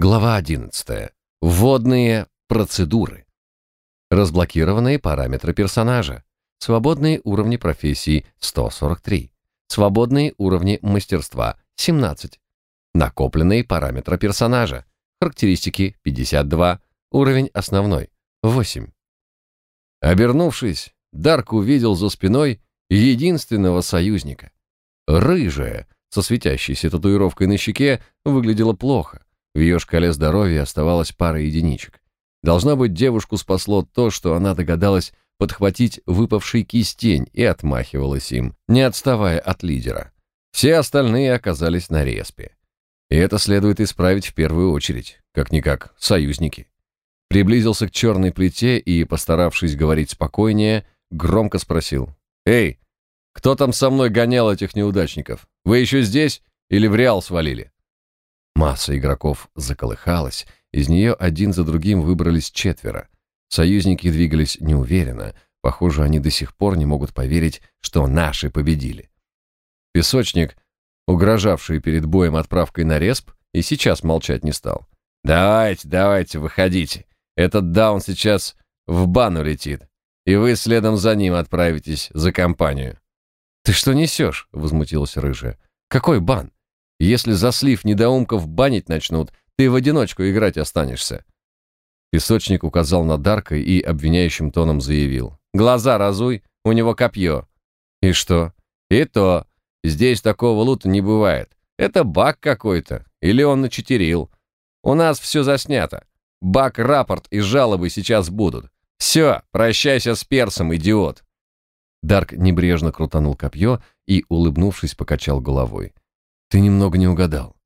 Глава 11. Вводные процедуры. Разблокированные параметры персонажа. Свободные уровни профессий 143. Свободные уровни мастерства 17. Накопленные параметры персонажа. Характеристики 52. Уровень основной 8. Обернувшись, Дарк увидел за спиной единственного союзника. Рыжая, со светящейся татуировкой на щеке, выглядела плохо. В ее шкале здоровья оставалась пара единичек. Должно быть, девушку спасло то, что она догадалась подхватить выпавший кистень и отмахивалась им, не отставая от лидера. Все остальные оказались на респе. И это следует исправить в первую очередь, как-никак союзники. Приблизился к черной плите и, постаравшись говорить спокойнее, громко спросил. «Эй, кто там со мной гонял этих неудачников? Вы еще здесь или в Реал свалили?» Масса игроков заколыхалась, из нее один за другим выбрались четверо. Союзники двигались неуверенно, похоже, они до сих пор не могут поверить, что наши победили. Песочник, угрожавший перед боем отправкой на респ, и сейчас молчать не стал. «Давайте, давайте, выходите. Этот даун сейчас в бану летит, и вы следом за ним отправитесь за компанию». «Ты что несешь?» — возмутилась рыжая. «Какой бан? Если за слив недоумков банить начнут, ты в одиночку играть останешься». Песочник указал на Дарка и обвиняющим тоном заявил. «Глаза разуй, у него копье». «И что?» «И то. Здесь такого лута не бывает. Это баг какой-то. Или он начетерил. У нас все заснято. Баг-рапорт и жалобы сейчас будут. Все, прощайся с персом, идиот». Дарк небрежно крутанул копье и, улыбнувшись, покачал головой. Ты немного не угадал.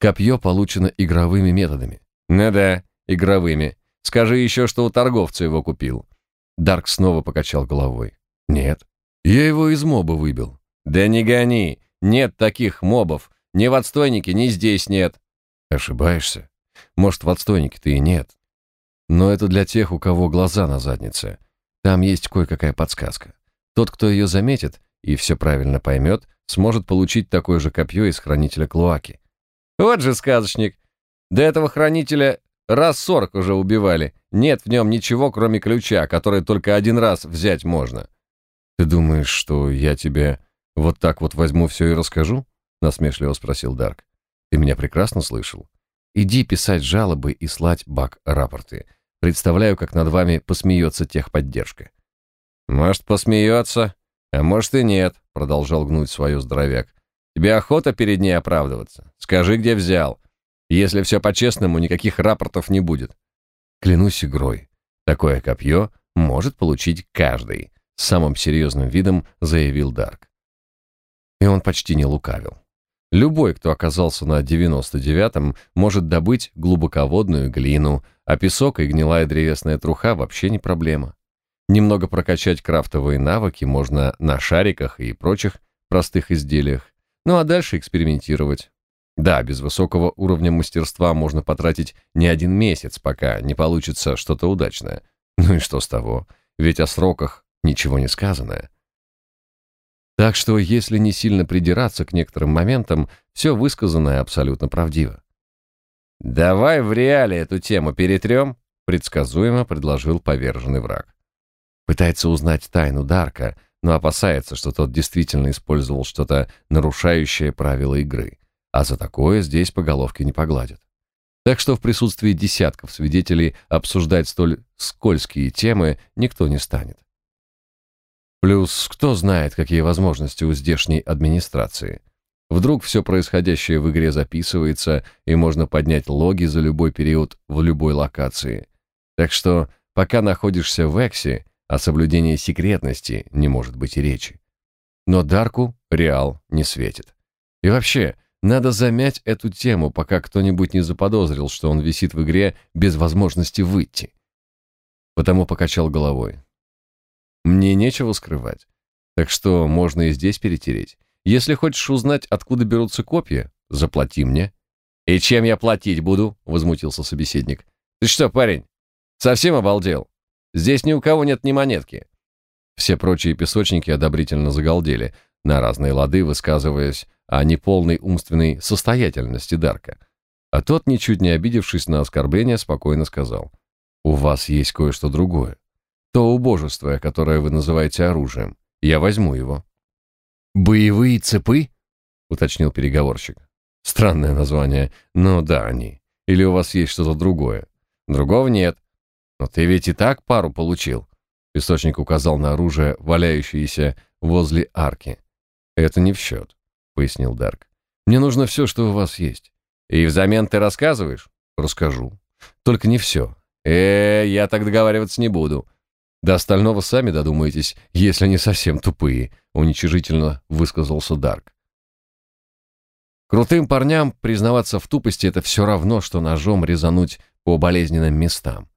Копье получено игровыми методами. Ну да, игровыми. Скажи еще, что у торговца его купил. Дарк снова покачал головой. Нет. Я его из моба выбил. Да не гони. Нет таких мобов. Ни в отстойнике, ни здесь нет. Ошибаешься. Может, в отстойнике-то и нет. Но это для тех, у кого глаза на заднице. Там есть кое-какая подсказка. Тот, кто ее заметит и все правильно поймет, сможет получить такое же копье из хранителя Клоаки. Вот же сказочник. До этого хранителя раз сорок уже убивали. Нет в нем ничего, кроме ключа, который только один раз взять можно. Ты думаешь, что я тебе вот так вот возьму все и расскажу? Насмешливо спросил Дарк. Ты меня прекрасно слышал. Иди писать жалобы и слать бак-рапорты. Представляю, как над вами посмеется техподдержка. Может, посмеется, а может и нет, продолжал гнуть свое здоровяк. Тебе охота перед ней оправдываться? Скажи, где взял. Если все по-честному, никаких рапортов не будет. Клянусь игрой. Такое копье может получить каждый, с самым серьезным видом заявил Дарк. И он почти не лукавил. Любой, кто оказался на 99-м, может добыть глубоководную глину, а песок и гнилая древесная труха вообще не проблема. Немного прокачать крафтовые навыки можно на шариках и прочих простых изделиях. Ну а дальше экспериментировать. Да, без высокого уровня мастерства можно потратить не один месяц, пока не получится что-то удачное. Ну и что с того? Ведь о сроках ничего не сказано. Так что, если не сильно придираться к некоторым моментам, все высказанное абсолютно правдиво. «Давай в реале эту тему перетрем», — предсказуемо предложил поверженный враг. Пытается узнать тайну Дарка, но опасается, что тот действительно использовал что-то нарушающее правила игры, а за такое здесь по головке не погладят. Так что в присутствии десятков свидетелей обсуждать столь скользкие темы никто не станет. Плюс кто знает, какие возможности у здешней администрации. Вдруг все происходящее в игре записывается, и можно поднять логи за любой период в любой локации. Так что, пока находишься в Эксе, о соблюдении секретности не может быть и речи. Но Дарку Реал не светит. И вообще, надо замять эту тему, пока кто-нибудь не заподозрил, что он висит в игре без возможности выйти. Потому покачал головой. Мне нечего скрывать. Так что можно и здесь перетереть. Если хочешь узнать, откуда берутся копья, заплати мне. И чем я платить буду? возмутился собеседник. Ты что, парень, совсем обалдел? Здесь ни у кого нет ни монетки. Все прочие песочники одобрительно загалдели, на разные лады высказываясь о неполной умственной состоятельности Дарка. А тот, ничуть не обидевшись на оскорбление, спокойно сказал. «У вас есть кое-что другое. То убожество, которое вы называете оружием. Я возьму его». «Боевые цепы?» — уточнил переговорщик. «Странное название. Но да, они. Или у вас есть что-то другое?» «Другого нет. Но ты ведь и так пару получил». Песочник указал на оружие, валяющееся возле арки. «Это не в счет», — пояснил Дарк. «Мне нужно все, что у вас есть. И взамен ты рассказываешь? Расскажу. Только не все. Э, я так договариваться не буду. До остального сами додумаетесь, если не совсем тупые, уничижительно высказался Дарк. Крутым парням признаваться в тупости это все равно, что ножом резануть по болезненным местам.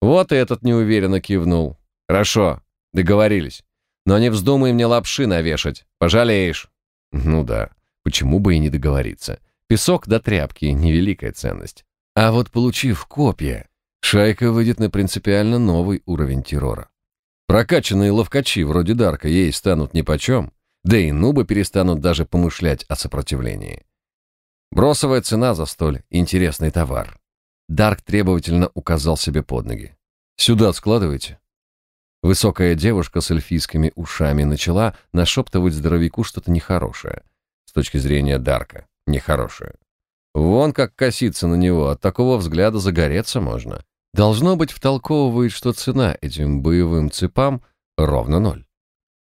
Вот и этот неуверенно кивнул. Хорошо, договорились. Но не вздумай мне лапши навешать, пожалеешь. Ну да, почему бы и не договориться. Песок до тряпки — невеликая ценность. А вот получив копья, шайка выйдет на принципиально новый уровень террора. Прокачанные ловкачи вроде Дарка ей станут нипочем, да и нубы перестанут даже помышлять о сопротивлении. Бросовая цена за столь интересный товар. Дарк требовательно указал себе под ноги. «Сюда складывайте». Высокая девушка с эльфийскими ушами начала нашептывать здоровяку что-то нехорошее с точки зрения Дарка нехорошее. Вон как коситься на него, от такого взгляда загореться можно. Должно быть, втолковывает, что цена этим боевым цепам ровно ноль.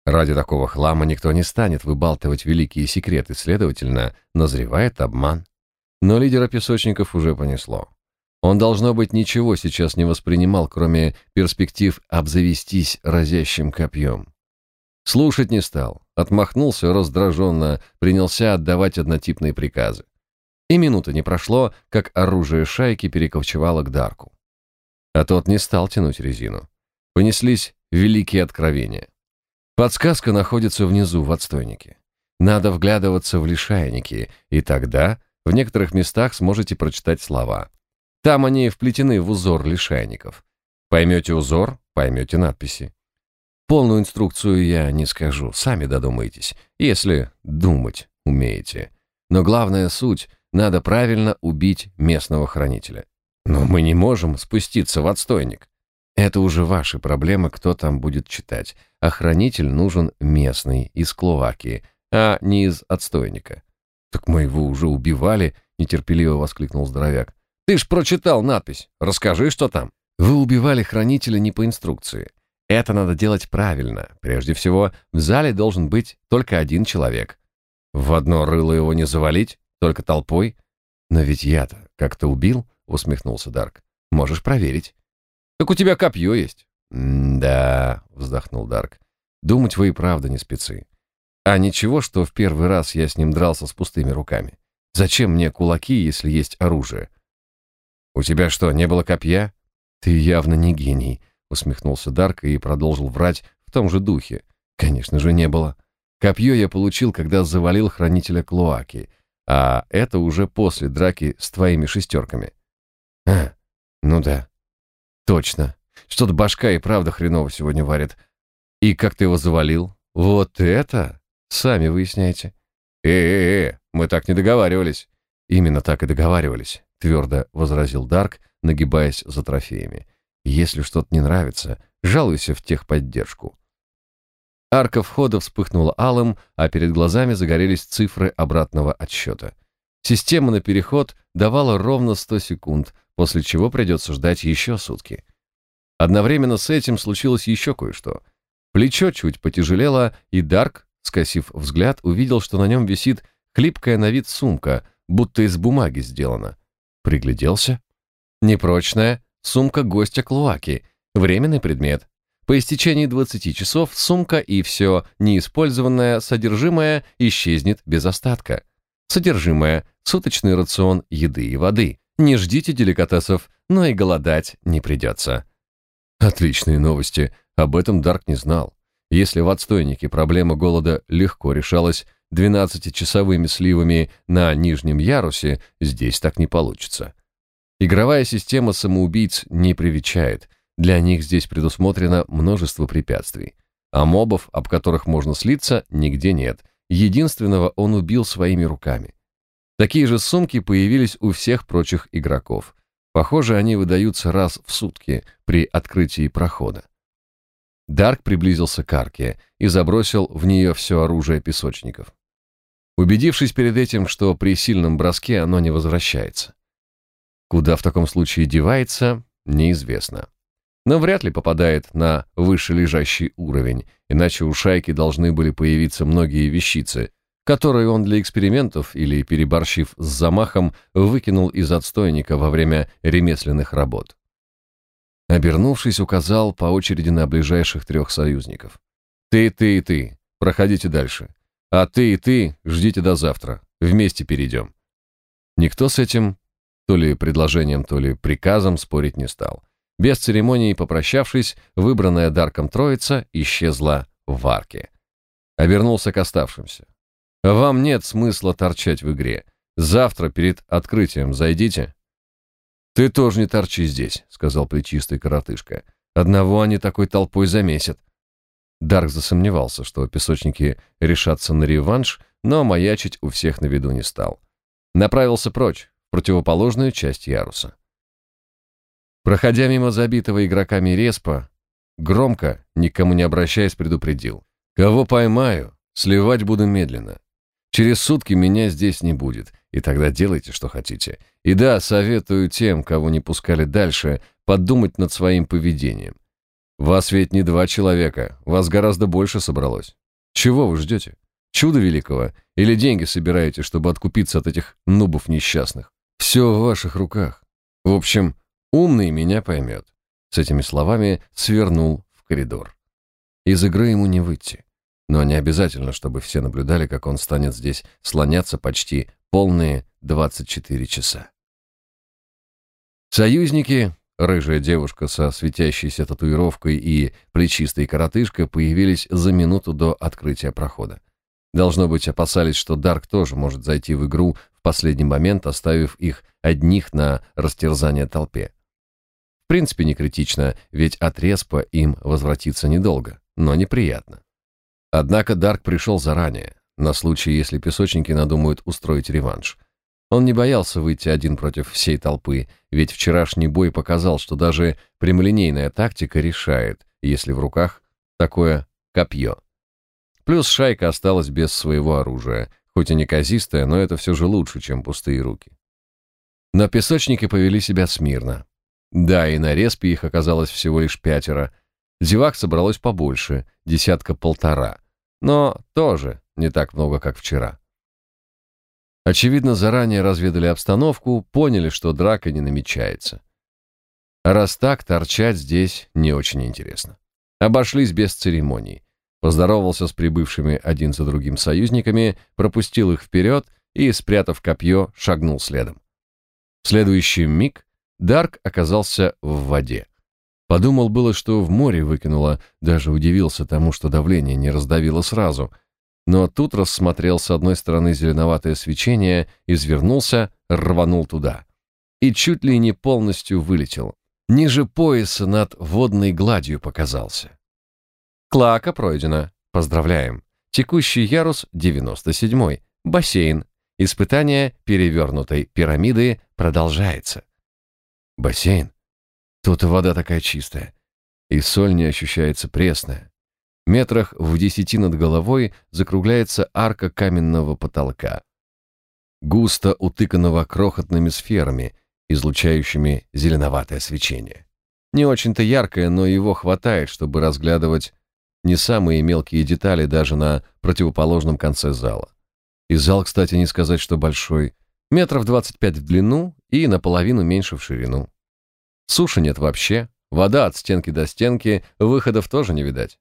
Ради такого хлама никто не станет выбалтывать великие секреты, следовательно, назревает обман. Но лидера песочников уже понесло. Он, должно быть, ничего сейчас не воспринимал, кроме перспектив обзавестись разящим копьем. Слушать не стал, отмахнулся раздраженно, принялся отдавать однотипные приказы. И минуты не прошло, как оружие шайки перекочевало к Дарку. А тот не стал тянуть резину. Понеслись великие откровения. Подсказка находится внизу, в отстойнике. Надо вглядываться в лишайники, и тогда в некоторых местах сможете прочитать слова. Там они вплетены в узор лишайников. Поймете узор, поймете надписи. Полную инструкцию я не скажу, сами додумайтесь, если думать умеете. Но главная суть — надо правильно убить местного хранителя. Но мы не можем спуститься в отстойник. Это уже ваши проблемы, кто там будет читать. А хранитель нужен местный, из Кловакии, а не из отстойника. «Так мы его уже убивали», — нетерпеливо воскликнул здоровяк. «Ты ж прочитал надпись. Расскажи, что там». «Вы убивали хранителя не по инструкции. Это надо делать правильно. Прежде всего, в зале должен быть только один человек. В одно рыло его не завалить, только толпой. Но ведь я-то как-то убил, усмехнулся Дарк. Можешь проверить. Так у тебя копье есть. да, вздохнул Дарк. Думать вы и правда не спецы. А ничего, что в первый раз я с ним дрался с пустыми руками. Зачем мне кулаки, если есть оружие? У тебя что, не было копья? Ты явно не гений, усмехнулся Дарк и продолжил врать в том же духе. Конечно же, не было. Копье я получил, когда завалил хранителя Клоаки, а это уже после драки с твоими шестерками. А, ну да. Точно. Что-то башка и правда хреново сегодня варит. И как ты его завалил? Вот это? Сами выясняйте. Э-э-э, мы так не договаривались. Именно так и договаривались, твердо возразил Дарк, нагибаясь за трофеями. Если что-то не нравится, жалуйся в техподдержку. Арка входа вспыхнула алым, а перед глазами загорелись цифры обратного отсчета. Система на переход давала ровно 100 секунд, после чего придется ждать еще сутки. Одновременно с этим случилось еще кое-что. Плечо чуть потяжелело, и Дарк, скосив взгляд, увидел, что на нем висит хлипкая на вид сумка, будто из бумаги сделана. Пригляделся. Непрочная, Сумка гостя Клуаки. Временный предмет. По истечении 20 часов сумка и все неиспользованное содержимое исчезнет без остатка. Содержимое – суточный рацион еды и воды. Не ждите деликатесов, но и голодать не придется. Отличные новости. Об этом Дарк не знал. Если в отстойнике проблема голода легко решалась 12-часовыми сливами на нижнем ярусе, здесь так не получится. Игровая система самоубийц не привечает. Для них здесь предусмотрено множество препятствий. А мобов, об которых можно слиться, нигде нет. Единственного он убил своими руками. Такие же сумки появились у всех прочих игроков. Похоже, они выдаются раз в сутки при открытии прохода. Дарк приблизился к арке и забросил в нее все оружие песочников. Убедившись перед этим, что при сильном броске оно не возвращается. Куда в таком случае девается, неизвестно. Но вряд ли попадает на вышележащий уровень, иначе у шайки должны были появиться многие вещицы, которые он для экспериментов или, переборщив с замахом, выкинул из отстойника во время ремесленных работ. Обернувшись, указал по очереди на ближайших трех союзников. «Ты, ты и ты, проходите дальше. А ты и ты ждите до завтра. Вместе перейдем». Никто с этим, то ли предложением, то ли приказом, спорить не стал. Без церемонии попрощавшись, выбранная Дарком троица исчезла в арке. Обернулся к оставшимся. «Вам нет смысла торчать в игре. Завтра перед открытием зайдите, «Ты тоже не торчи здесь», — сказал плечистый коротышка. «Одного они такой толпой замесят». Дарк засомневался, что песочники решатся на реванш, но маячить у всех на виду не стал. Направился прочь, в противоположную часть яруса. Проходя мимо забитого игроками респа, громко, никому не обращаясь, предупредил. «Кого поймаю, сливать буду медленно. Через сутки меня здесь не будет, и тогда делайте, что хотите. И да, советую тем, кого не пускали дальше, подумать над своим поведением. Вас ведь не два человека, вас гораздо больше собралось. Чего вы ждете? Чудо великого? Или деньги собираете, чтобы откупиться от этих нубов несчастных? Все в ваших руках. В общем, умный меня поймет. С этими словами свернул в коридор. Из игры ему не выйти. Но не обязательно, чтобы все наблюдали, как он станет здесь слоняться почти полные 24 часа. Союзники, рыжая девушка со светящейся татуировкой и плечистой коротышка появились за минуту до открытия прохода. Должно быть, опасались, что Дарк тоже может зайти в игру в последний момент, оставив их одних на растерзание толпе. В принципе, не критично, ведь от респа им возвратиться недолго, но неприятно. Однако Дарк пришел заранее, на случай, если песочники надумают устроить реванш. Он не боялся выйти один против всей толпы, ведь вчерашний бой показал, что даже прямолинейная тактика решает, если в руках такое копье. Плюс шайка осталась без своего оружия, хоть и неказистая, но это все же лучше, чем пустые руки. Но песочники повели себя смирно. Да, и на респе их оказалось всего лишь пятеро, Зевак собралось побольше, десятка-полтора. Но тоже не так много, как вчера. Очевидно, заранее разведали обстановку, поняли, что драка не намечается. А раз так, торчать здесь не очень интересно. Обошлись без церемоний. Поздоровался с прибывшими один за другим союзниками, пропустил их вперед и, спрятав копье, шагнул следом. В следующий миг Дарк оказался в воде. Подумал было, что в море выкинуло, даже удивился тому, что давление не раздавило сразу. Но тут рассмотрел с одной стороны зеленоватое свечение, извернулся, рванул туда. И чуть ли не полностью вылетел. Ниже пояса над водной гладью показался. Клака пройдена. Поздравляем. Текущий ярус 97 Бассейн. Испытание перевернутой пирамиды продолжается. Бассейн? Тут вода такая чистая, и соль не ощущается пресная. Метрах в десяти над головой закругляется арка каменного потолка, густо утыканного крохотными сферами, излучающими зеленоватое свечение. Не очень-то яркое, но его хватает, чтобы разглядывать не самые мелкие детали даже на противоположном конце зала. И зал, кстати, не сказать, что большой, метров 25 в длину и наполовину меньше в ширину. Суши нет вообще, вода от стенки до стенки, выходов тоже не видать.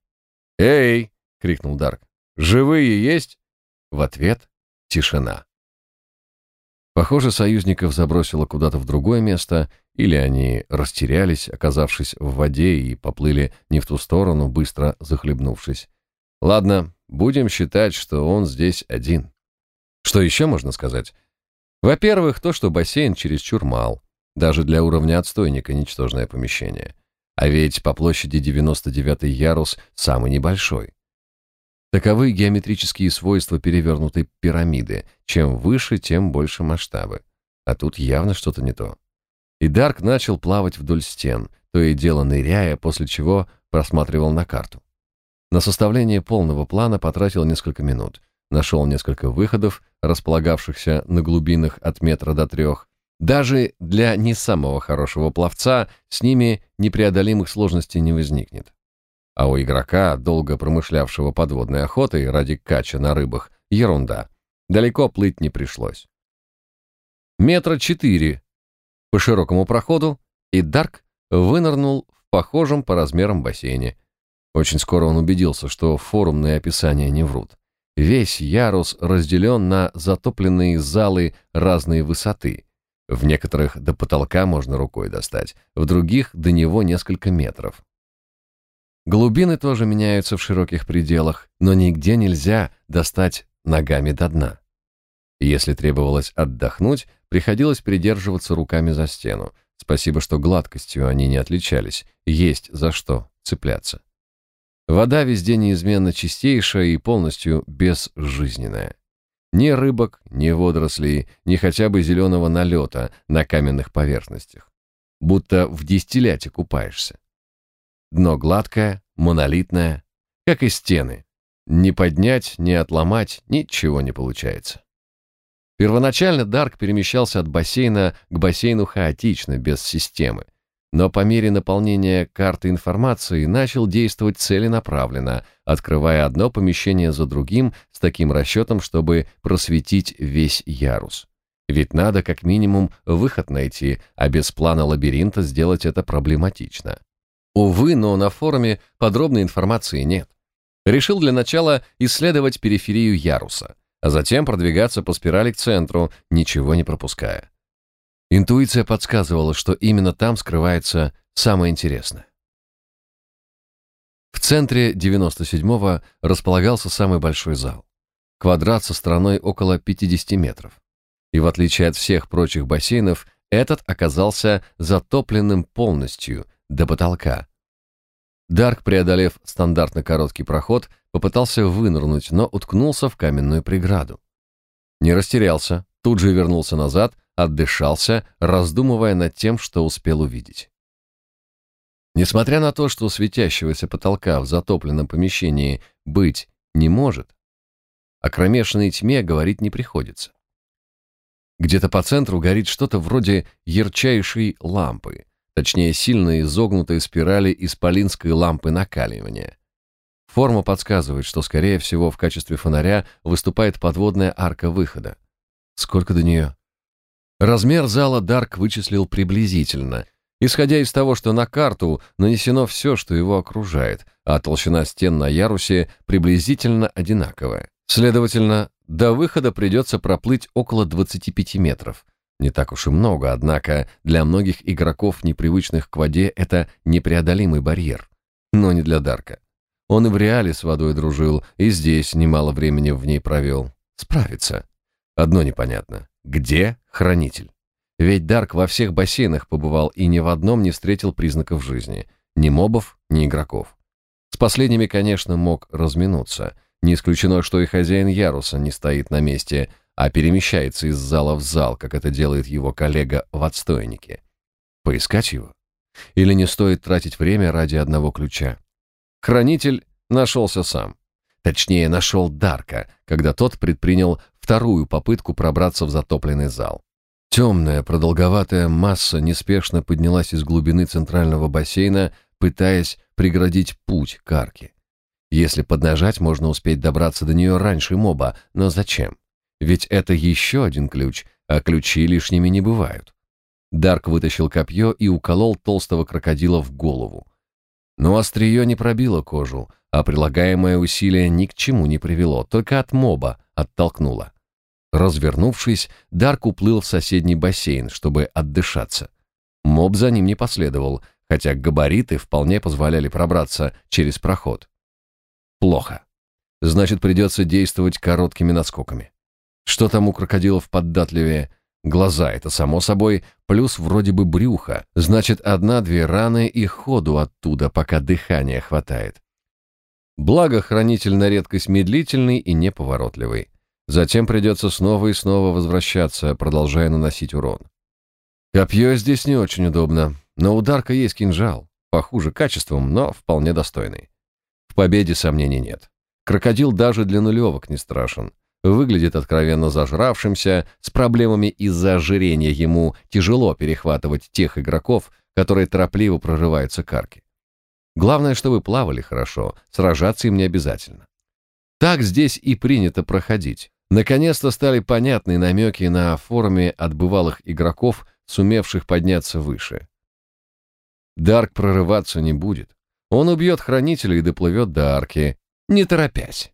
«Эй!» — крикнул Дарк. «Живые есть?» В ответ — тишина. Похоже, союзников забросило куда-то в другое место, или они растерялись, оказавшись в воде, и поплыли не в ту сторону, быстро захлебнувшись. Ладно, будем считать, что он здесь один. Что еще можно сказать? Во-первых, то, что бассейн чересчур мал. Даже для уровня отстойника ничтожное помещение. А ведь по площади 99-й ярус самый небольшой. Таковы геометрические свойства перевернутой пирамиды. Чем выше, тем больше масштабы. А тут явно что-то не то. И Дарк начал плавать вдоль стен, то и дело ныряя, после чего просматривал на карту. На составление полного плана потратил несколько минут. Нашел несколько выходов, располагавшихся на глубинах от метра до трех. Даже для не самого хорошего пловца с ними непреодолимых сложностей не возникнет. А у игрока, долго промышлявшего подводной охотой ради кача на рыбах, ерунда. Далеко плыть не пришлось. Метра четыре по широкому проходу, и Дарк вынырнул в похожем по размерам бассейне. Очень скоро он убедился, что форумные описания не врут. Весь ярус разделен на затопленные залы разной высоты. В некоторых до потолка можно рукой достать, в других до него несколько метров. Глубины тоже меняются в широких пределах, но нигде нельзя достать ногами до дна. Если требовалось отдохнуть, приходилось придерживаться руками за стену. Спасибо, что гладкостью они не отличались, есть за что цепляться. Вода везде неизменно чистейшая и полностью безжизненная. Ни рыбок, ни водорослей, ни хотя бы зеленого налета на каменных поверхностях. Будто в дистилляте купаешься. Дно гладкое, монолитное, как и стены. Ни поднять, ни отломать ничего не получается. Первоначально Дарк перемещался от бассейна к бассейну хаотично, без системы. Но по мере наполнения карты информации начал действовать целенаправленно, открывая одно помещение за другим с таким расчетом, чтобы просветить весь ярус. Ведь надо как минимум выход найти, а без плана лабиринта сделать это проблематично. Увы, но на форуме подробной информации нет. Решил для начала исследовать периферию яруса а затем продвигаться по спирали к центру, ничего не пропуская. Интуиция подсказывала, что именно там скрывается самое интересное. В центре 97-го располагался самый большой зал. Квадрат со стороной около 50 метров. И в отличие от всех прочих бассейнов, этот оказался затопленным полностью до потолка, Дарк, преодолев стандартно короткий проход, попытался вынырнуть, но уткнулся в каменную преграду. Не растерялся, тут же вернулся назад, отдышался, раздумывая над тем, что успел увидеть. Несмотря на то, что светящегося потолка в затопленном помещении быть не может, о кромешной тьме говорить не приходится. Где-то по центру горит что-то вроде ярчайшей лампы, точнее сильно изогнутой спирали исполинской лампы накаливания. Форма подсказывает, что, скорее всего, в качестве фонаря выступает подводная арка выхода. Сколько до нее? Размер зала Дарк вычислил приблизительно, исходя из того, что на карту нанесено все, что его окружает, а толщина стен на ярусе приблизительно одинаковая. Следовательно, до выхода придется проплыть около 25 метров, не так уж и много, однако для многих игроков, непривычных к воде, это непреодолимый барьер. Но не для Дарка. Он и в реале с водой дружил, и здесь немало времени в ней провел. Справится. Одно непонятно. Где хранитель? Ведь Дарк во всех бассейнах побывал и ни в одном не встретил признаков жизни. Ни мобов, ни игроков. С последними, конечно, мог разминуться. Не исключено, что и хозяин Яруса не стоит на месте, а перемещается из зала в зал, как это делает его коллега в отстойнике. Поискать его? Или не стоит тратить время ради одного ключа? Хранитель нашелся сам. Точнее, нашел Дарка, когда тот предпринял вторую попытку пробраться в затопленный зал. Темная, продолговатая масса неспешно поднялась из глубины центрального бассейна, пытаясь преградить путь к арке. Если поднажать, можно успеть добраться до нее раньше моба, но зачем? Ведь это еще один ключ, а ключи лишними не бывают. Дарк вытащил копье и уколол толстого крокодила в голову. Но острие не пробило кожу, а прилагаемое усилие ни к чему не привело, только от моба оттолкнуло. Развернувшись, Дарк уплыл в соседний бассейн, чтобы отдышаться. Моб за ним не последовал, хотя габариты вполне позволяли пробраться через проход. Плохо. Значит, придется действовать короткими наскоками. Что там у крокодилов поддатливее? Глаза — это само собой, плюс вроде бы брюхо. Значит, одна-две раны и ходу оттуда, пока дыхания хватает. Благо, хранитель на редкость медлительный и неповоротливый. Затем придется снова и снова возвращаться, продолжая наносить урон. Копье здесь не очень удобно, но ударка есть кинжал. Похуже качеством, но вполне достойный. В победе сомнений нет. Крокодил даже для нулевок не страшен. Выглядит откровенно зажравшимся, с проблемами из-за ожирения ему тяжело перехватывать тех игроков, которые торопливо прорываются к арке. Главное, чтобы плавали хорошо, сражаться им не обязательно. Так здесь и принято проходить. Наконец-то стали понятны намеки на форуме от бывалых игроков, сумевших подняться выше. Дарк прорываться не будет. Он убьет хранителя и доплывет до арки, не торопясь.